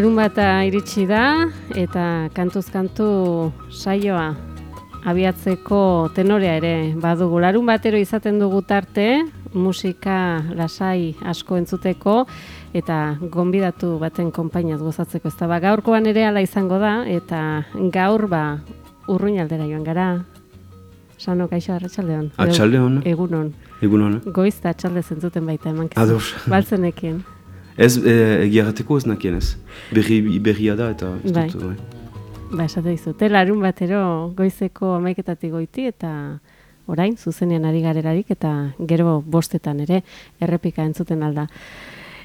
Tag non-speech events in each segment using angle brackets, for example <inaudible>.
larun bata iritsi da eta kantuz kantu saioa abiatzeko tenorea ere badugu. Larun batero izaten dugu tarte, musika lasai asko entzuteko eta gonbidatu baten konpainaz gozatzeko. Ez da, ba, gaurkoan ere ala izango da eta gaur ba urruin aldera joan gara. Sano, kaixo, arratxaldeon. Atxaldeon. Egunon. Egunon. Goizta atxalde zentzuten baita eman. Ados. Baltzenekien. Ez, e, egiarreteko ez nakien ez. Berri, berria da eta... ez Bai. dut, bai. Ba, esate dizute, larun batero goizeko amaiketatik goiti eta orain zuzenean ari garerarik eta gero bostetan ere errepika entzuten alda.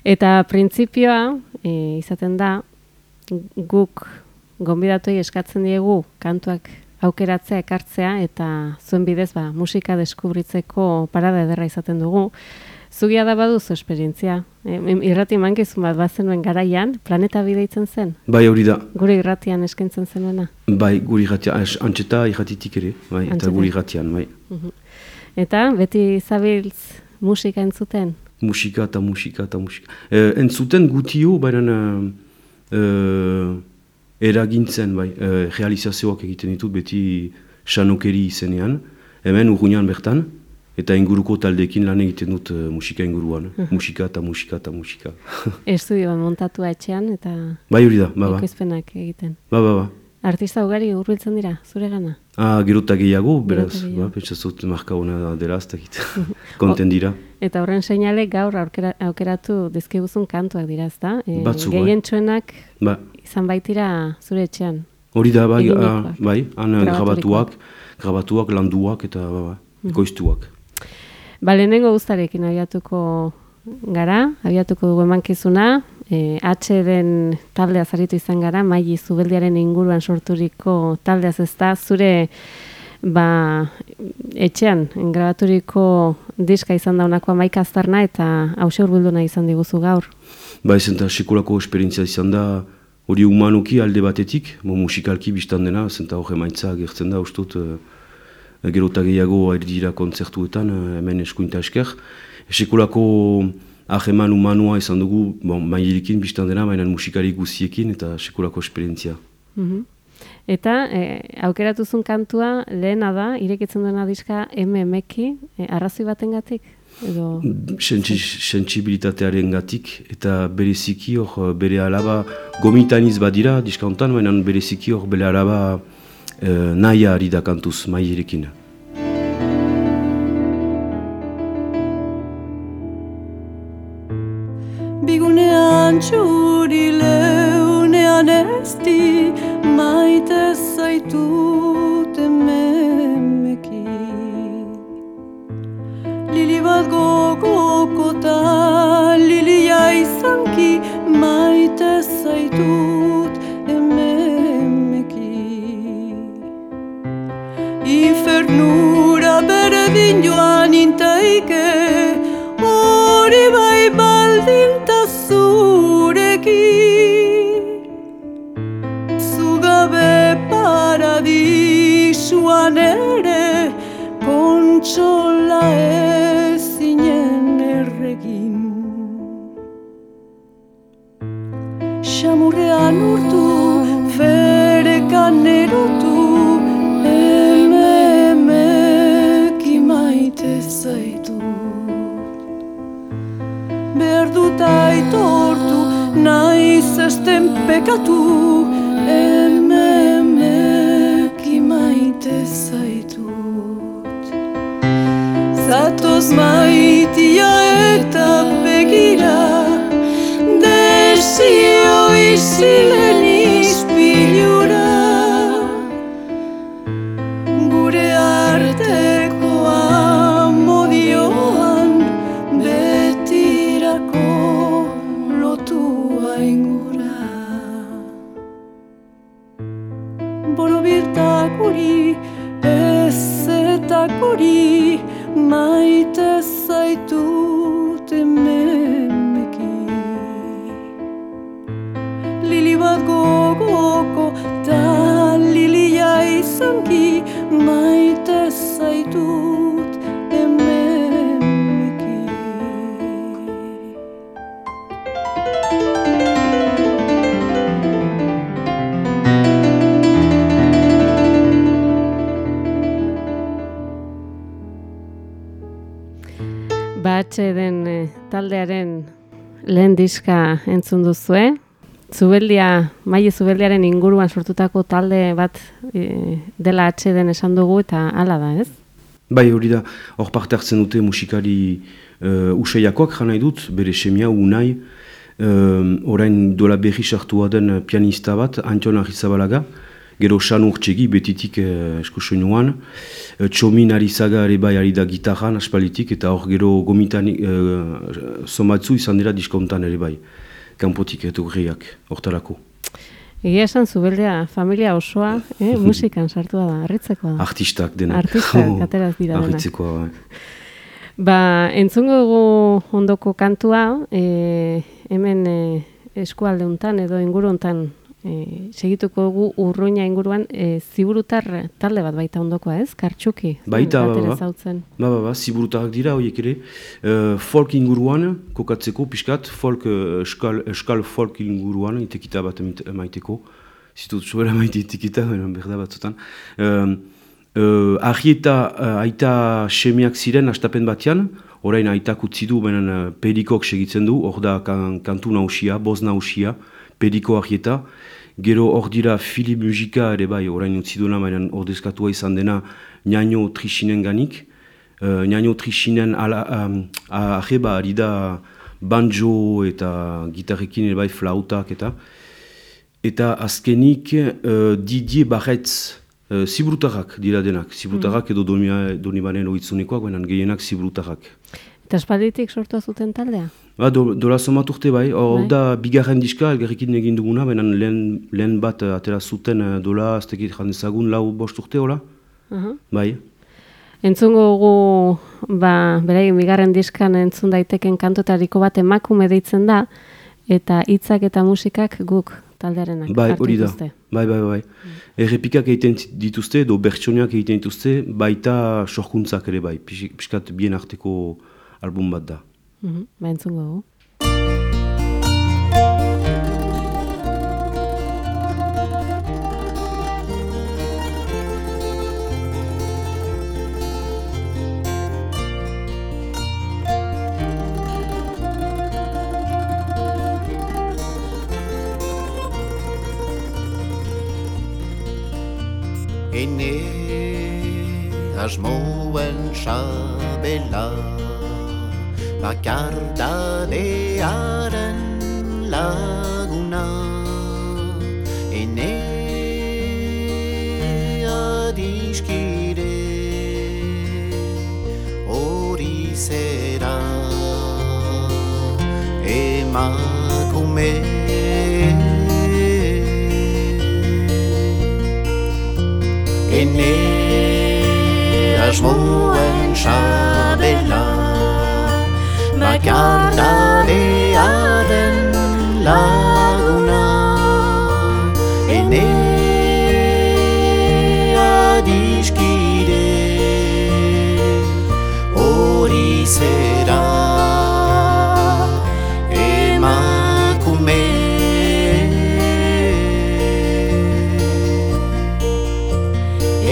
Eta printzipioa e, izaten da guk gonbidatuei eskatzen diegu kantuak aukeratzea, ekartzea eta zuen bidez ba, musika deskubritzeko parada ederra izaten dugu. Zugia da baduzu esperientzia. E, irrati mankizun bat bazenuen garaian, planeta bideitzen zen? Bai hori da. Gure irratian eskaintzen zenuena. Bai, guri irratia, as- antxeta irratitik ere. Bai, Antxeta. eta guri irratian, bai. Eta beti zabiltz musika entzuten? Musika eta musika eta musika. E, entzuten gutio, baina e, eragintzen, bai. E, realizazioak egiten ditut beti xanokeri izenean. Hemen urruñan bertan. Eta inguruko taldeekin lan egiten dut e, musika inguruan. musika eta musika eta musika. <laughs> Estudioan montatua etxean eta bai hori da, ba, ba. ekoizpenak egiten. Ba, ba, ba. Artista ugari hurbiltzen dira, zure gana? Ah, gero eta gehiago, beraz, ba, pentsazut marka hona dela, ez dakit. <laughs> Konten dira. Eta horren seinale gaur aukera, aukeratu dizkiguzun kantuak dira, ezta? E, Batzuk, bai. Gehientsuenak Ba, izan baitira zure etxean. hori da, bai, ah, Eginikoak. bai, han eh, grabatuak, grabatuak, landuak eta, ba, ba, ekoiztuak. Ba, lehenengo guztarekin abiatuko gara, abiatuko dugu emankizuna, e, den taldea zaritu izan gara, maili zubeldiaren inguruan sorturiko taldeaz ez da, zure ba, etxean grabaturiko diska izan daunakoa maika aztarna eta hause urbildu nahi izan diguzu gaur. Ba, ez eta sekulako esperientzia izan da, hori humanuki alde batetik, mo musikalki biztan dena, zenta hor emaitza gertzen da, ustot, uh, gero eta gehiago dira kontzertuetan, eh, hemen eskuinta esker. Sekulako aheman humanua izan dugu, bon, mailikin biztan dena, baina musikari guziekin eta sekulako esperientzia. Mhm. Eta e, aukeratuzun kantua lehena da, irekitzen duena diska MMki, e, arrazoi batengatik Edo... Sentsi- sentsibilitatearen gatik eta bereziki hor bere alaba gomitaniz badira diskauntan, baina bereziki hor bere alaba eh, naia ari da kantuz mailerekin. Bigunean txuri leunean ezti maite zaitut my diska entzun duzue. Zubeldia, maile zubeldiaren inguruan sortutako talde bat eh, dela atxe den esan dugu eta hala da, ez? Bai, hori da, hor parte hartzen dute musikari uh, usaiakoak jana dut, bere semia, unai, uh, orain dola berri sartua den pianista bat, Antion Arrizabalaga, gero san urtsegi betitik uh, esko soinuan, uh, txomin arizaga ere bai ari da gitarran aspalitik, eta hor gero gomitan uh, somatzu izan dira diskontan ere bai, kanpotik eto greak, hortarako. Egia esan zubeldea familia osoa, eh, <laughs> musikan sartua da, arritzekoa da. Artistak dena. Artistak, <laughs> ateraz dira dena. Arritzekoa, bai. Ba, entzungo dugu ondoko kantua, e, hemen e, eskualde untan edo inguru untan e, segituko dugu urruina inguruan e, ziburutar talde bat baita ondokoa ez, kartxuki? Baita, ba, ba, ba, ba, ba, ziburutarrak dira horiek ere, uh, folk inguruan, kokatzeko, piskat, folk, uh, eskal, eskal folk inguruan, itekita bat maiteko, zitut sobera maite itekita, berda batzutan. Uh, uh, ahieta, uh, aita semiak ziren, astapen batean, orain aitak utzi du, benen uh, pedikok segitzen du, hor da kan, kantu nausia, boz nausia, pediko ahieta, Gero hor dira Filip Mujika ere bai, orain utzi duena, baina ordezkatua izan dena Niano Trixinen ganik. Uh, Niano Trixinen um, aheba ari da banjo eta gitarrekin ere bai flautak eta. Eta azkenik uh, Didier Barretz, uh, ziburutarrak dira denak. Ziburutarrak mm. edo doni banen oitzunekoak, baina gehienak ziburutarrak. Eta espalditik sortu zuten taldea? Ba, do, dola somat urte bai, hor bai. da bigarren diska, elgarrekin egin duguna, baina lehen, lehen bat uh, atera zuten uh, dola, aztekit jandezagun lau bost urte, hola? Uh -huh. Bai. Entzungo gu, ba, beraien bigarren diskan entzun daiteken kantotariko bat emakume deitzen da, eta hitzak eta musikak guk taldearenak bai, hori da. Bai, bai, bai. Mm. Errepikak egiten dituzte, do bertsoniak egiten dituzte, baita sorkuntzak ere bai, piskat bien arteko album bat da. Mhm, ba entzungo dugu. Ene asmoen sabela bakardadearen laguna ene adiskide hori zera. Emakume ene asmoen sabela bakardadearen laguna ene adiskide hori zera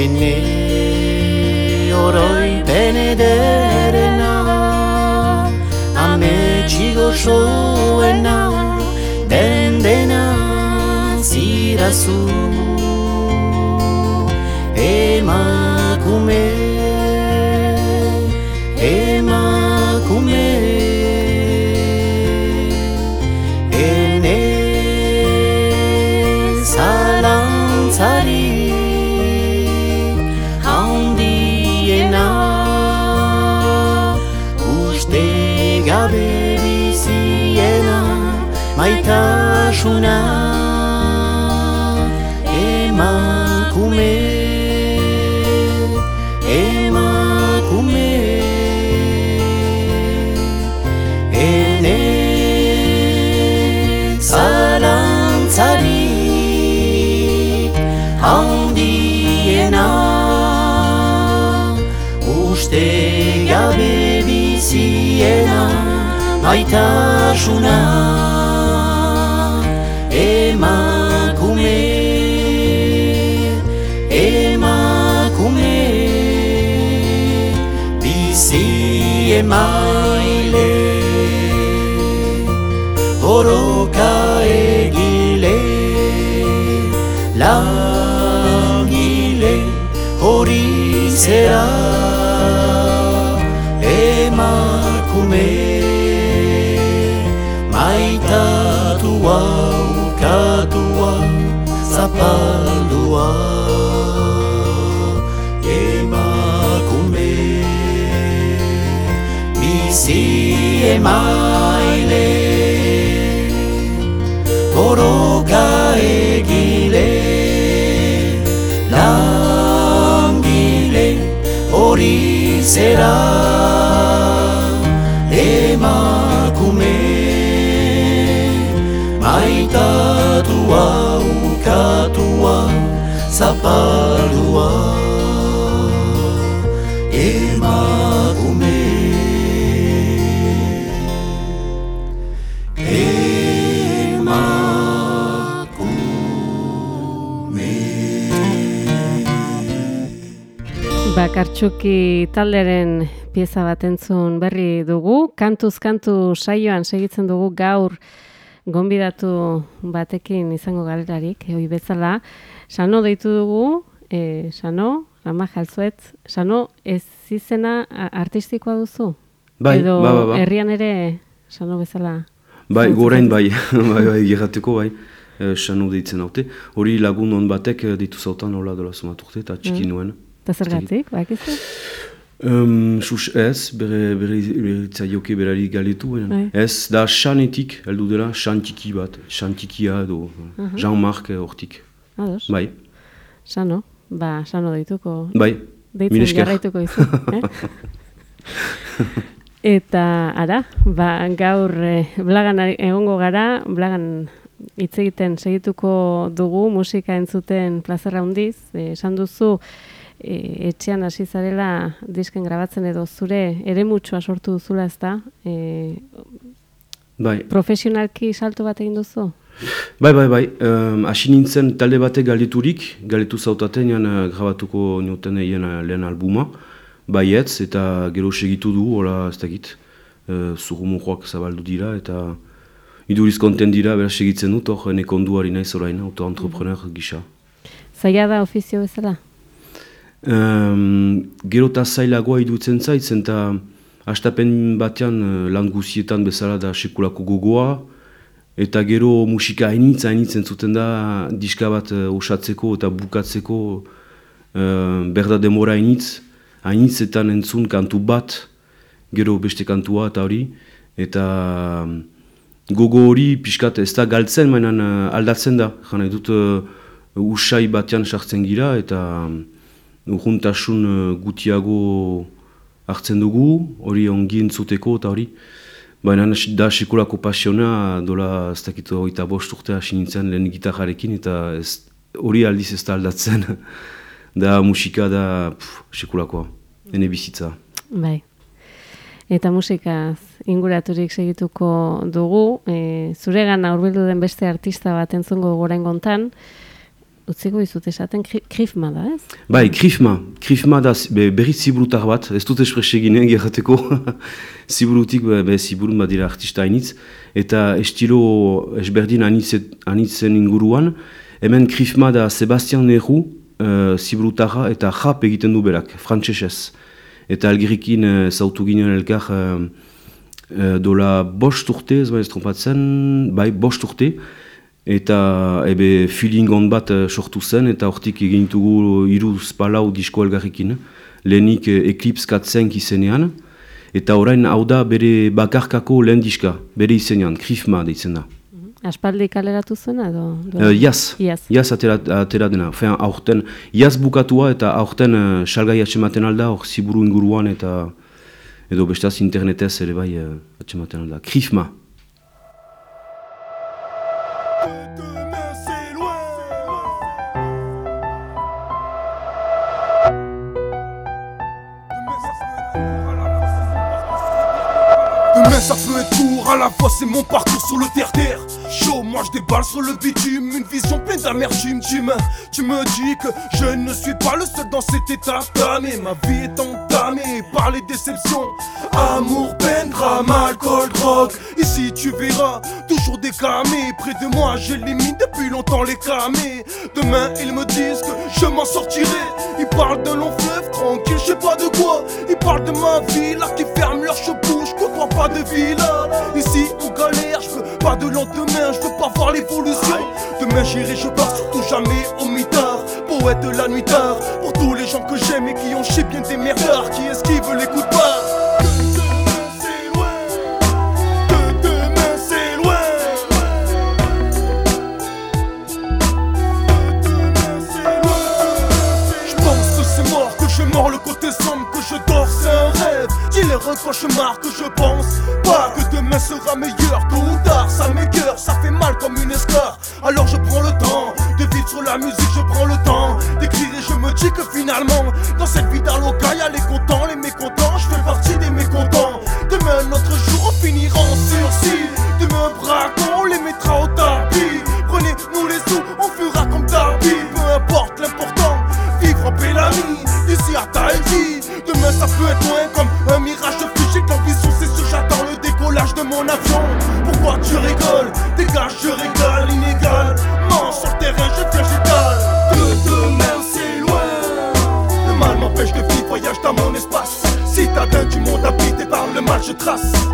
ene oroi benederen gozoena den dena zirazu emakume emakume maitasuna emakume emakume. Ene zalantzari handiena uste gabe maitasuna maile Horoka egile Langile hori zera Emakume. Maitatua, ukatua, zapaldua emaile Boroka egile Langile hori zera Emakume Bakartxuki talderen pieza bat entzun berri dugu. Kantuz kantu saioan segitzen dugu gaur gonbidatu batekin izango galerarik, eoi bezala. Sano deitu dugu, e, Sano, Rama Jalzuet, Sano ez izena artistikoa duzu? Bai, Edo ba, ba, ba. herrian ere Sano bezala? Bai, gorain zaitu? <laughs> bai, bai, bai, gerrateko bai, e, xanu deitzen haute. Hori lagun hon batek eh, ditu zautan hola dola somat urte eta txiki Mm. nuen. Eta zergatik, bakizu? Um, sus ez, bere, bere, bere berari galetu, baina Bai. ez, da xanetik, heldu dela, xantiki bat, xantikia edo, Mhm. Jean-Marc eh, hortik. Ados, Bai, Sano, ba, Sano deituko bai, Deitzen jarraituko izu. eh? <laughs> Eta, ara, ba, gaur eh, blagan egongo gara, blagan hitz egiten segituko dugu, musika entzuten plazerra handiz, eh, esan duzu, eh, etxean hasi zarela disken grabatzen edo zure ere mutxua sortu duzula ez da, eh, bai. profesionalki salto bat egin duzu? Bai, bai, bai, um, hasi nintzen talde batek galdeturik, galdetu zautaten jan uh, grabatuko nioten egin uh, lehen albuma, baietz, eta gero segitu du, hola, ez dakit, uh, zurrumujoak zabaldu dira, eta iduriz konten dira, beraz segitzen dut, hor, ene konduari naiz orain, auto-entrepreneur gisa. Zaila da ofizio bezala? Um, gero eta zailagoa idutzen zaitzen, eta astapen batean uh, lan guzietan bezala da sekulako gogoa, eta gero musika hainitz, hainitz entzuten da diska bat uh, osatzeko eta bukatzeko uh, berda demora hainitz, hainitzetan entzun kantu bat, gero beste kantua eta hori, eta um, gogo hori pixkat ez da galtzen, mainan uh, aldatzen da, jana dut uh, usai batean sartzen gira, eta um, urruntasun uh, gutiago hartzen dugu, hori ongi entzuteko eta hori. Baina da sekulako pasiona, dola ez dakit hogeita bost urte hasi lehen gitarrarekin, eta ez, hori aldiz ez da aldatzen. <laughs> da musika da pff, sekulakoa, ene bizitza. Bai. Eta musikaz inguraturik segituko dugu, e, zuregan aurbildu den beste artista bat entzungo goren gontan, utziko izut esaten kri- krifma da, ez? Bai, krifma, krifma da be, berriz ziburutar bat, ez dut espresegin egin gerrateko, <laughs> ziburutik be, be ziburun bat dira artista hainitz, eta estilo esberdin hainitzen inguruan, hemen krifma da Sebastian Neru uh, ziburutarra eta rap egiten du berak, frantsesez. Eta algerikin uh, zautu ginen elkar uh, dola bost urte, ez bai ez trompatzen, bai bost urte, eta ebe feeling on bat eh, sortu zen, eta hortik egin dugu iruz palau disko elgarrekin, lehenik eh, Eclipse katzenk izenean, eta orain hau da bere bakarkako lehen diska, bere izenean, Krifma deitzen da. Aspaldi kaleratu zuena edo? Uh, Iaz, Iaz. Iaz atera, atera dena, Fean, aurten, Iaz bukatua eta aurten uh, salgai atxematen alda, hor ziburu inguruan eta edo bestaz internetez ere bai uh, atxematen alda. Krifma. La fois c'est mon parcours sur le terre-terre. Chaud, moi je déballe sur le bitume, une vision pleine d'amertume. Tu me, tu me dis que je ne suis pas le seul dans cet état mais Ma vie est par les déceptions. Amour, peine, drame, alcool, drogue. Ici tu verras toujours des. Près de moi, j'élimine depuis longtemps les camés. Demain, ils me disent que je m'en sortirai. Ils parlent de long fleuve tranquille, je sais pas de quoi. Ils parlent de ma vie, là qui ferme leur chevaux, je pas de villa. Ici, on galère, je veux pas de lendemain, je veux pas voir l'évolution. Demain, j'irai, je pars surtout jamais au mitard. De la nuit tard, pour tous les gens que j'aime et qui ont chié bien des merdards, qui esquivent les coups de barre. De demain, c'est loin. De demain, c'est loin. Je pense que c'est mort, que je mors le côté sombre, que je dors, c'est un rêve. Qu'il est un cauchemar que je pense pas que demain sera meilleur. Tôt ou tard, ça m'écœure, ça fait mal comme une escar. Alors je prends le temps sur la musique, je prends le temps d'écrire et je me dis que finalement, dans cette vie d'Aloca, y'a les contents, les mécontents. Je fais partie des mécontents. Demain, notre jour, on finira en sursis. Demain, braquons, on les mettra au tapis. Prenez-nous les sous, on fera comme Darby. Peu importe l'important, vivre en Bellamy, d'ici à Tahiti. Demain, ça peut être loin comme un mirage de fusée. L'ambition, c'est sûr, j'attends le décollage de mon avion. Pourquoi tu rigoles? Dégage, je régale, crasse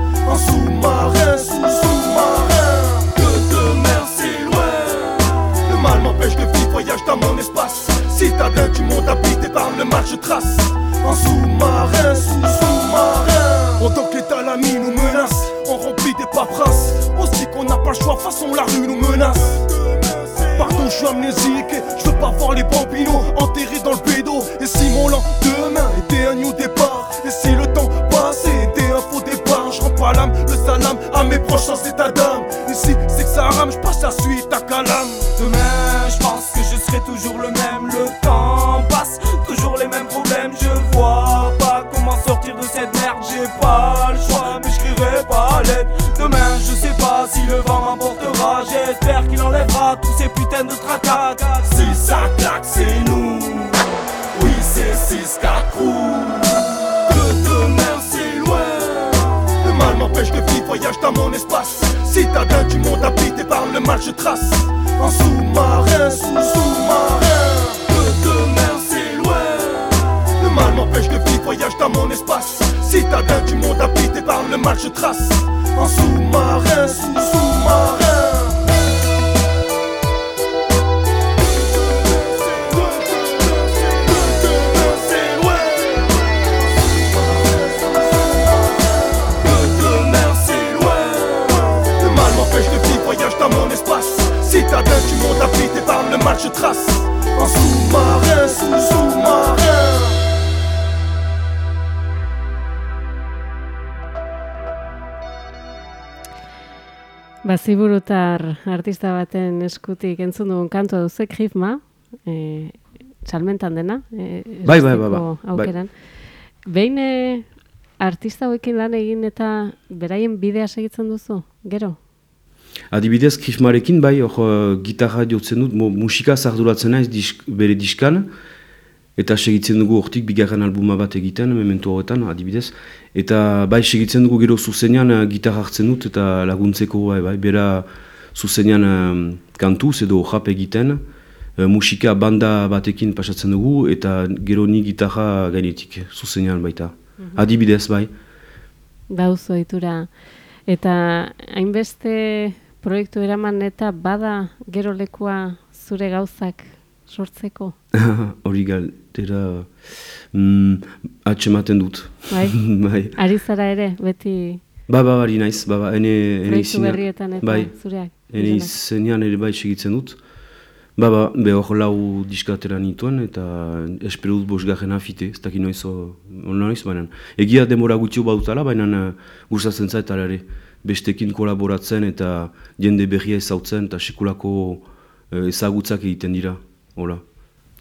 Ba, ziburutar artista baten eskutik entzun dugun kantua duzu, Krifma, e, salmentan dena, e, Bai, bai, bai, bai, erosteko bai. aukeran. Behin e, artista hauekin lan egin eta beraien bidea segitzen duzu, gero? Adibidez, Krifmarekin, bai, hor, eh, gitarra jotzen dut, musika zarduratzen naiz disk, bere diskan, eta segitzen dugu hortik bigarren albuma bat egiten, memento horretan, adibidez. Eta bai, segitzen dugu gero zuzenean eh, gitarra hartzen dut, eta laguntzeko, bai, bai, bera zuzenean eh, kantuz edo rap egiten, eh, musika banda batekin pasatzen dugu, eta gero ni gitarra gainetik, zuzenean baita. Adibidez, bai. Dauzu ohitura. Eta hainbeste proiektu eraman eta bada gero lekua zure gauzak sortzeko. <laughs> Hori galdera mm, atxematen dut. Bai? <laughs> bai. Ari zara ere, beti Ba, ba, bari naiz, ba, ba, ene, ene izenean- berrietan eta bai, zureak. ene izenean ere bai segitzen dut. Ba, ba, be hor lau diskatera nituen, eta espero dut bosgarren afite, ez dakit noiz, noiz, baina. Egia demora gutxio badutala, baina uh, gustatzen zait ala ere. Bestekin kolaboratzen eta jende berria ezautzen eta sekulako eh, ezagutzak egiten dira. Hola.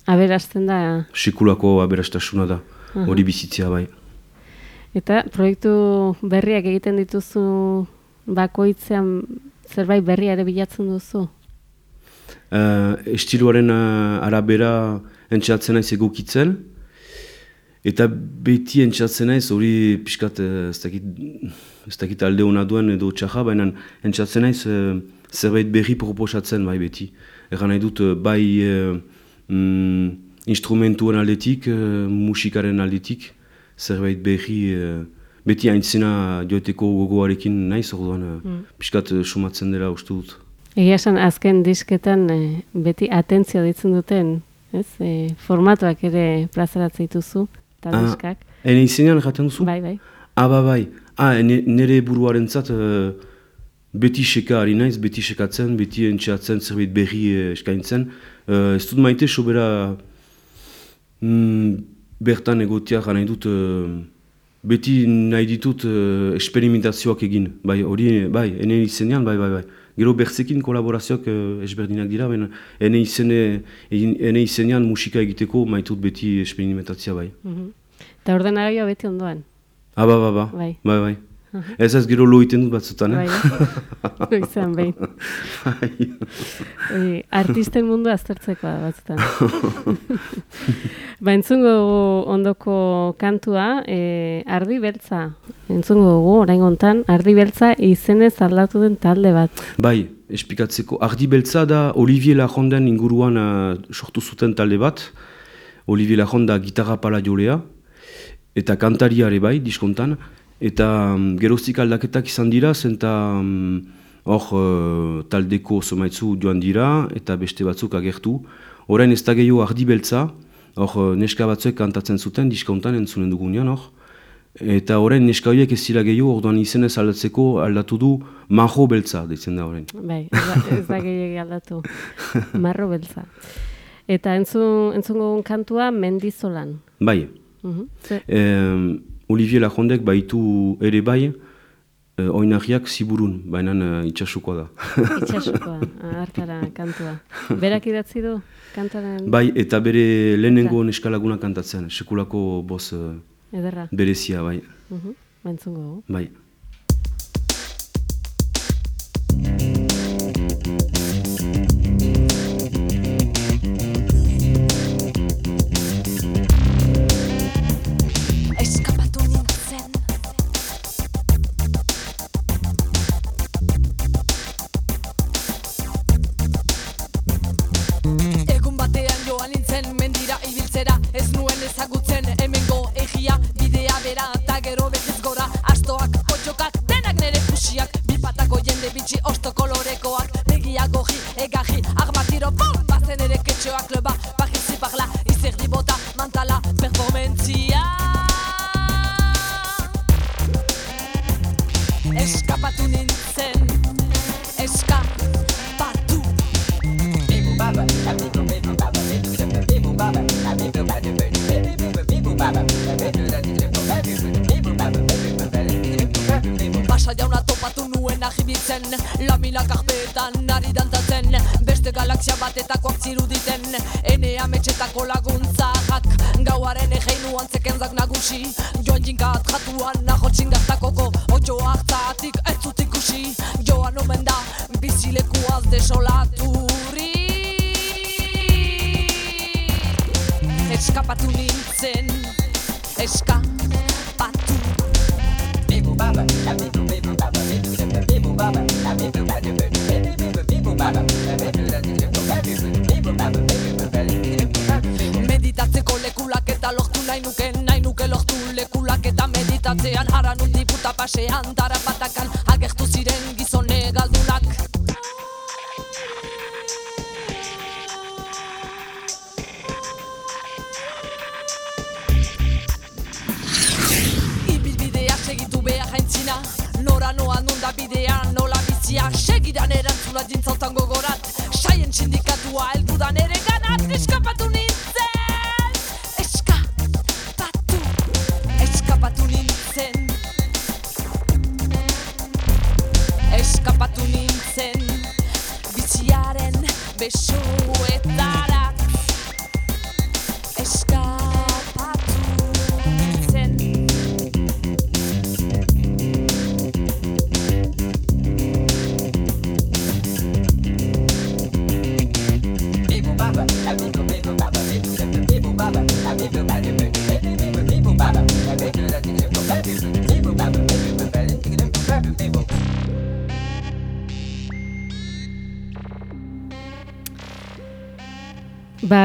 Aberasten da, Sekulako aberastasuna da. Hori bizitzea bai. Eta proiektu berriak egiten dituzu bakoitzean zerbait berria ere bilatzen duzu? Uh, estiloaren uh, arabera entxatzen naiz egokitzen, eta beti entxatzen naiz hori pixkat uh, ez dakit, ez dakit alde hona duen edo txaja, baina entxatzen naiz uh, zerbait berri proposatzen bai beti. Egan nahi dut bai uh, mm, instrumentuen aldetik, uh, musikaren aldetik, zerbait berri beti aintzena joeteko gogoarekin naiz orduan mm. pixkat sumatzen dela uste dut. Egia esan azken disketan eh, beti atentzio ditzen duten, ez? E, formatuak ere plazaratzen dituzu, eta Ah. diskak. Ene izenean jaten duzu? Bai, bai. Ah, ba, bai. Ah, nire buruaren zat, uh, beti seka ari naiz, beti sekatzen, beti entxeatzen, zerbait berri uh, eskaintzen. Uh, ez dut maite, sobera mm, bertan egotia nahi dut, uh, beti nahi ditut uh, experimentazioak egin. Bai, hori, bai, ene izenean, bai, bai, bai. Gero bertzekin kolaborazioak uh, ezberdinak dira, baina ene, izene, ene izenean musika egiteko maitut beti experimentazioa bai. Mhm. Eta ordenagailua beti ondoan. Ah, ba, ba, ba. Bai. Bai, bai. Ez ez gero lo iten dut batzutan, Bai, eh? Noizean behin. Bai. Hori, artisten mundu aztertzekoa da batzutan. ba, entzungo ondoko kantua, e, Ardi Beltza. Entzungo dugu, orain gontan, Ardi Beltza izenez aldatu den talde bat. Bai, espikatzeko. Ardi beltza da Olivier Lajonden inguruan uh, sortu zuten talde bat. Olivier Lajonda gitarra pala jolea. Eta kantariare bai, diskontan. Eta um, geroztik aldaketak izan dira, zenta um, hor uh, taldeko zomaitzu joan dira, eta beste batzuk agertu. Orain ez da gehiago ardi beltza, hor uh, neska batzuek kantatzen zuten, diskontan entzunen dugunean hor. Eta orain neska horiek ez dira gehiago, orduan izenez aldatzeko aldatu du majo beltza, deitzen da orain. Bai, ez da, gehiagi aldatu. <laughs> Marro Beltza. Eta entzun, entzungo kantua Mendizolan. Bai, Mhm. Ze- eh, Olivier Lajondek baitu ere bai, eh, oinarriak ziburun, baina eh, itxasukoa da. <laughs> Itxasukoa, hartara kantua. Berak idatzi du kantaren bai, eta bere lehenengo neskalaguna kantatzen, sekulako boz eh, ederra. berezia, bai. Mhm. Ba, entzungo dugu. bai. Erantzuna jintzautan gogorat. Saien sindikatua heldudan ere ganat Eskapatu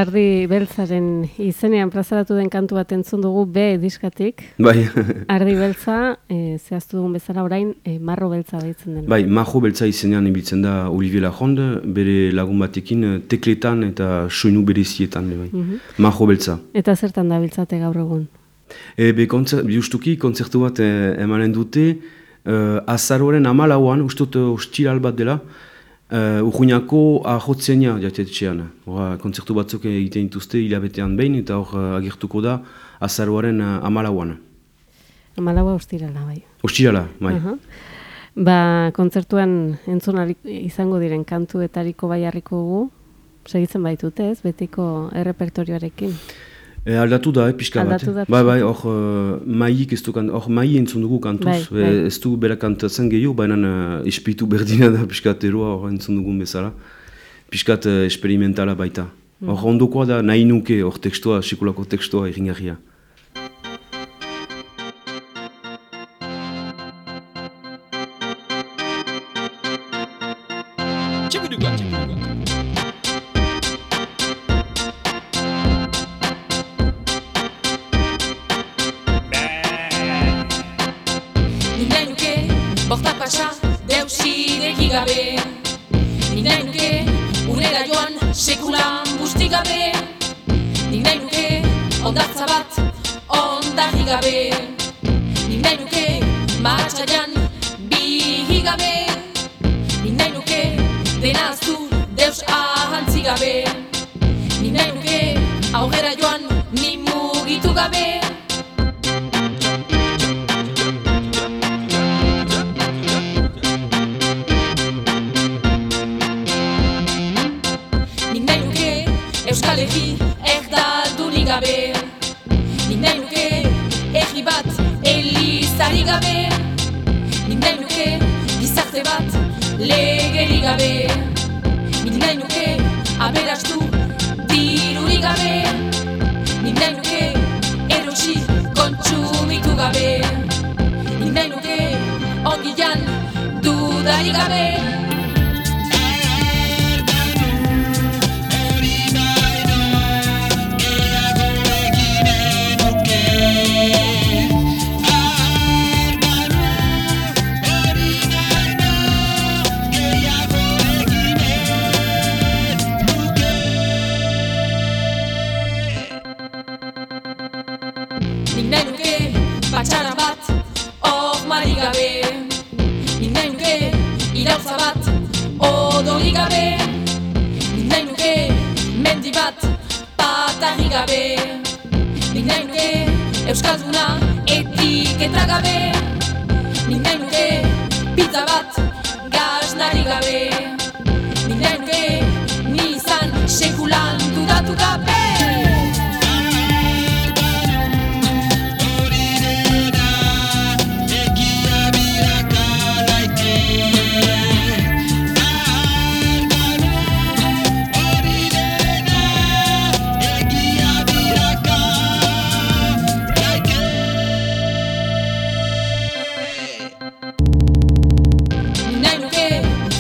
ardi beltzaren izenean plazaratu den kantu bat entzun dugu B diskatik. Bai, Ardi beltza, e, zehaztu dugun bezala orain, e, marro beltza deitzen dena. bai, majo beltza izenean ibiltzen da Olivier Lajond, bere lagun batekin eh, tekletan eta soinu berezietan, bai. Mhm. Majo beltza. Eta zertan da biltzate gaur egun? E, be, kontzer, justuki, kontzertu bat e, emanen dute, e, azaroaren amalauan, ustot ostiral bat dela, e, urruñako ahotzenia jatetxean. Hora, kontzertu batzuk egiten dituzte hilabetean behin, eta hor eh, agertuko da azaroaren eh, amalauan. Amalaua ostirala, bai. Ostirala, bai. Aha. Ba, kontzertuan entzun izango diren kantuetariko bai harriko gu, segitzen baitute ez, betiko errepertorioarekin. E, aldatu da, eh, pixka bat. Aldatu da bai, pixka bai, hor uh, maik ez du kant, hor mai entzun dugu kantuz. Bai, bai. Ez du bera kantatzen gehiago, baina uh, espiritu <laughs> berdina da pixkat eroa hor entzun dugun bezala. Pixkat uh, experimentala baita. Mm. Hor ondokoa da nahi nuke hor tekstua, sekulako tekstua irringarria. Gabe Nik nahi nuke Aberastu diruri gabe. Nik nahi nuke Erosi kontsumitu gabe. Nik nahi nuke Ongian dudari gabe gabe. Nik nahi nuke euskalduna etiketa gabe. Nik nahi nuke pizza bat gaznari gabe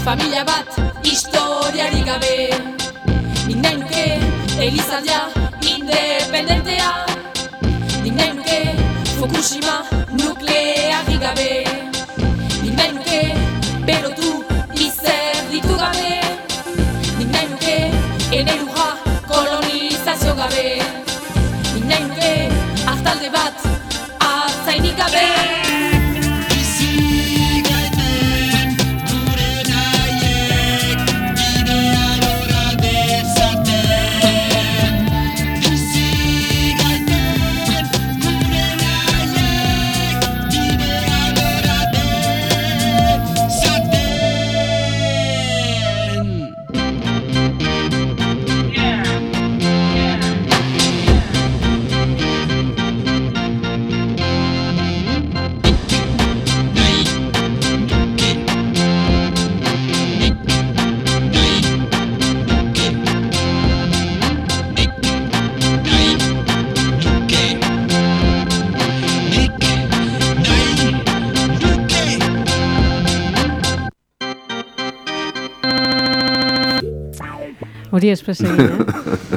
familia bat historiari gabe. Nahi nuke Elizaldia independentea Hori espresegin, eh?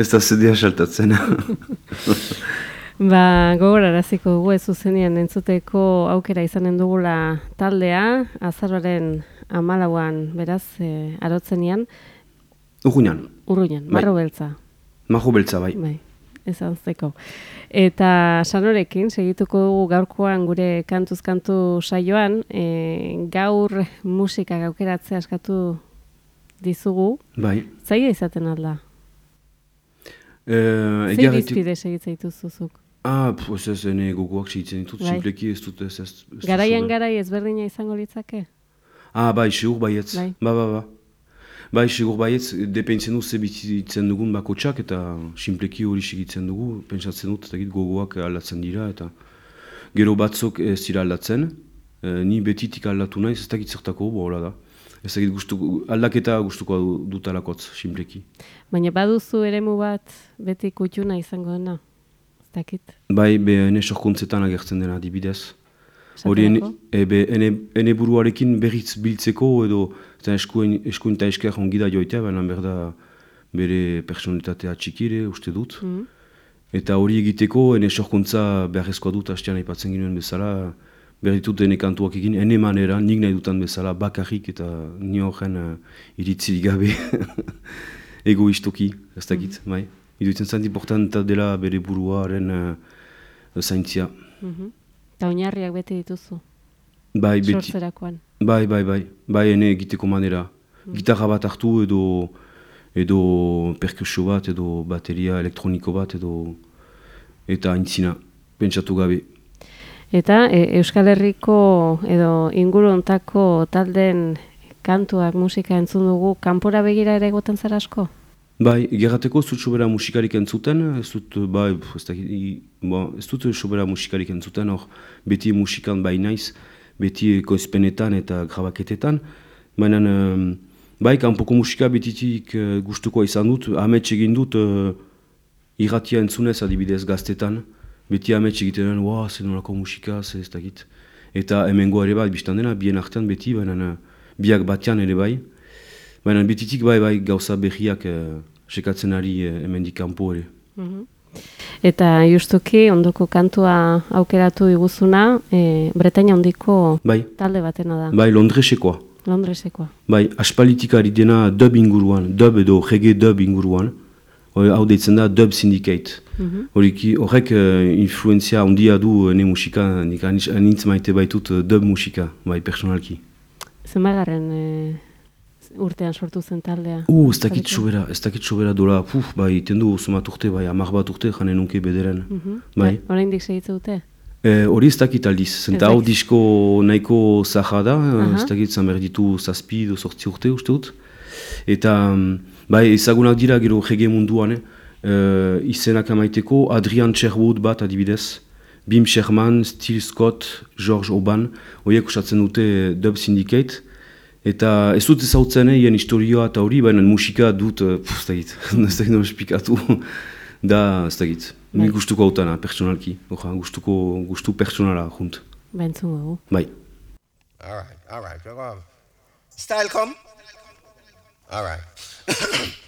ez da zedea saltatzen. Ba, gogoraraziko dugu ez zuzenean entzuteko aukera izanen dugula taldea, azaroaren amalauan, beraz, e, arotzenian, Urruñan, urruñan, Bai. marro beltza. majo beltza bai. Bai, ez antzeko. Eta sanorekin, segituko dugu gaurkoan gure kantuz-kantu saioan, e, gaur musika gaukeratzea askatu dizugu, Bai. zaila izaten alda. Eh, Zei egarretik- bizpide segitzea dituzuzuk. Ah, pues ez, ene gogoak segitzen ditut, Bai. simpleki ez dut ez... ez, ez Garaian garai ezberdina izango litzake? Ah, bai, segur baietz. Bai. Ba, ba, ba. Bai, segur baietz, depentzen du ze bizitzen dugun bakotsak eta simpleki hori segitzen dugu, pentsatzen dut, eta gogoak aldatzen dira, eta gero batzuk ez dira aldatzen, e, ni betitik aldatu naiz, ez dakit zertako, bo, da. Ez dakit gustuko, aldaketa gustuko du- dut alakotz, simpleki. Baina baduzu eremu bat beti kutxuna izango dena? Ez dakit. Bai, be, ene sorkuntzetan agertzen dena adibidez. Hori ene, e, ene, ene buruarekin berriz biltzeko edo eta eskuin, eskuin eta esker ongi da joitea, baina berda bere personalitatea txikire uste dut. Mhm. Eta hori egiteko ene sorkuntza beharrezkoa dut hastean aipatzen ginen bezala, behar ditut ene kantuak egin, ene manera, nik nahi dutan bezala, bakarrik eta ni horren uh, iritzirik gabe <laughs> egoistoki, ez dakit, bai. Iduitzen zait importanta dela bere buruaren uh, zaintzia. Mhm. Eta oinarriak beti dituzu, Bai, beti, sortzerakoan. bai, bai, bai, bai, ene egiteko manera. Gitarra bat hartu edo edo perkusio bat, edo bateria elektroniko bat, edo eta aintzina, pentsatu gabe. Eta e, Euskal Herriko edo inguru hontako taldeen kantuak musika entzun dugu, kanpora begira ere egoten zara asko? Bai, gerrateko ez dut sobera musikarik entzuten, ez dut, bai, ez, dakit, i- bo, ez dut sobera musikarik entzuten, hor beti musikan bai naiz, beti koizpenetan eta grabaketetan, baina em, bai, kanpoko musika betitik uh, gustukoa izan dut, amets egin dut uh, irratia entzunez adibidez gaztetan, beti amets egiten den, wow, zer nolako musika, zer ez dakit. Eta hemengo ere bai, biztan dena, bien artean beti, baina eh, biak batean ere bai, Baina betitik bai bai gauza berriak eh, sekatzen ari eh, hemendik kanpo ere. Eta justuki ondoko kantua aukeratu diguzuna, e, Bretaña ondiko Bai, talde batena da, bai Londresekoa. Londresekoa. Bai, aspalitik ari dena dub inguruan, dub edo reggae dub inguruan. Hau deitzen da dub syndicate. Horiki, horrek eh, influenzia handia du ene musika, nik anitz maite baitut eh, dub musika, bai, personalki. Zenbagarren e, urtean sortu zen taldea? Uh, ez dakit sobera, ez dakit sobera dola, puf, bai, itendu zumat urte, bai, amar bat urte janen nuke bederen. Bai. Oraindik segitze dute? Eh, Hori ez dakit aldiz, zenta hau disko nahiko zaha da, eh, ez dakit zan behar ditu zazpi edo sortzi urte uste dut. Eta, mm, bai, ezagunak dira gero jege munduan, eh? Eh, izenak amaiteko Adrian Sherwood bat adibidez, Bim Sherman, Steve Scott, George Oban, horiek osatzen dute Dub Syndicate, eta ez dut ezautzen hien historioa eta hori, baina musika dut, eh, pff, ez dakit, <laughs> ez dakit nola esplikatu, <laughs> da, ez dakit, Bai. nik gustuko hautana, pertsonalki, Oja, gustuko, gustu pertsonala junt, Bentzun dugu. bai. All right, all right, go on. Style come? All right. <coughs>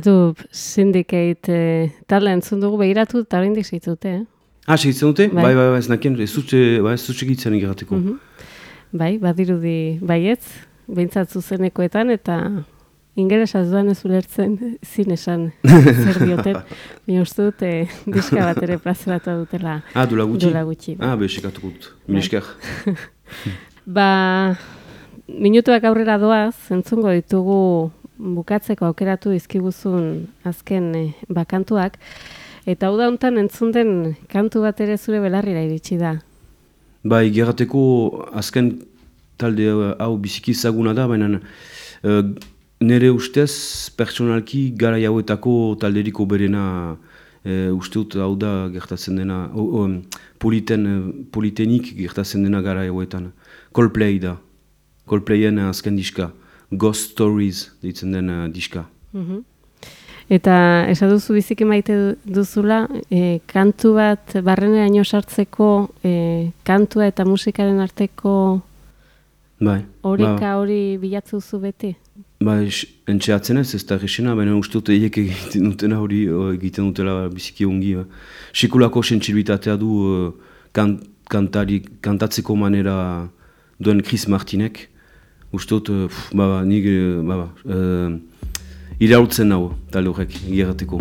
Batu, syndicate e, tala entzun dugu behiratu eta oraindik zeitzute, eh? Ah, dute? Bai. Bai, bai, bai, ez nakien, ez dut, eh, bai, ez dut segitzen egirateko. Bai, badirudi baietz, behintzat zuzenekoetan eta ingeresaz doan ez ulertzen <laughs> zin esan zer dioten. <laughs> Baina uste dut eh, diska bat ere plazaratu dutela Ah, dula gutxi? Duela gutxi, bai. Ah, be, sekatuko dut. Minesker. <laughs> Ba, minutuak aurrera doaz, entzungo ditugu bukatzeko aukeratu dizkiguzun azken eh, bakantuak, eta hau da hontan entzun den kantu bat ere zure belarrira iritsi da. Bai, gerrateko azken talde eh, hau biziki ezaguna da, baina eh, nire ustez pertsonalki gara hauetako talderiko berena eh, uste dut hau da gertatzen dena, o, o, politen, eh, politenik gertatzen dena gara hauetan. Coldplay da, Coldplayen azken diska, Ghost Stories deitzen den eh, diska. Mhm. Eta esaduzu biziki maite du- duzula, e, kantu bat barreneraino sartzeko e, kantua eta musikaren arteko Bai, oreka hori bilatzu duzu beti? Ba, entxeatzen ez, ez da resena, baina uste dut eiek egiten dutena hori egiten dutela biziki ongi. Ba. Sekulako sentsibilitatea du eh, kan, kantari, kantatzeko manera duen Chris Martinek. Uste dut, eh, pff, ba, ba, nik, eh, ba, ba, uh, iraultzen nago, talde horrek, gerrateko.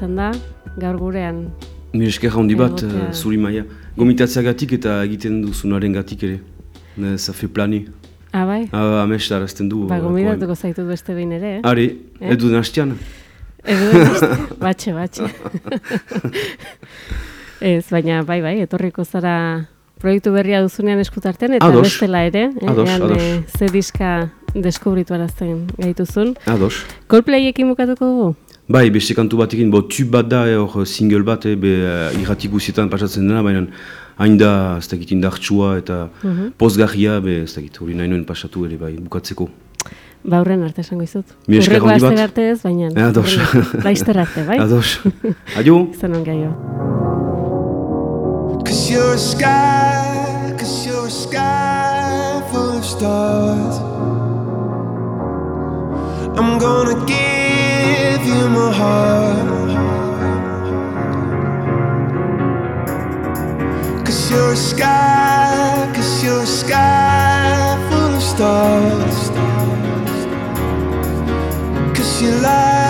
Izan da, gaur gurean. Nire esker handi bat, Egotea. eh, zuri maia. Gomitatzeagatik eta egiten duzunaren gatik ere. Ne, Zafe plani. Ah, bai? Ah, Amest arazten du. Ba, gomidatuko zaitut beste behin ere, eh? Are, Eh? edu nastian. Edo denazte, <laughs> batxe, batxe. <laughs> Ez, baina bai, bai, etorriko zara proiektu berria duzunean eskutartean, eta Ados. bestela ere, eh, Ados, ean, ados. eh, ze diska deskubritu arazten gaituzun. Ados. Coldplayekin bukatuko dugu? Bai, beste kantu batekin, bo tube bat da, eh, hor single bat, eh, be uh, irratik guzietan pasatzen dena, baina hain da, ez dakit indartsua eta Mhm. pozgarria, be ez dakit, hori nahi nuen pasatu ere, bai, bukatzeko. Ba, aurren arte esango izut. Mi esker astera arte ez, baina. Ados. hurrengo- Laizter arte, bai? Ados. <laughs> Adio. Izan on gaio. Cause you're a sky, cause you're a sky full of stars. I'm gonna give you my heart. Cause you're a sky, cause you're a sky full of stars. Cause you light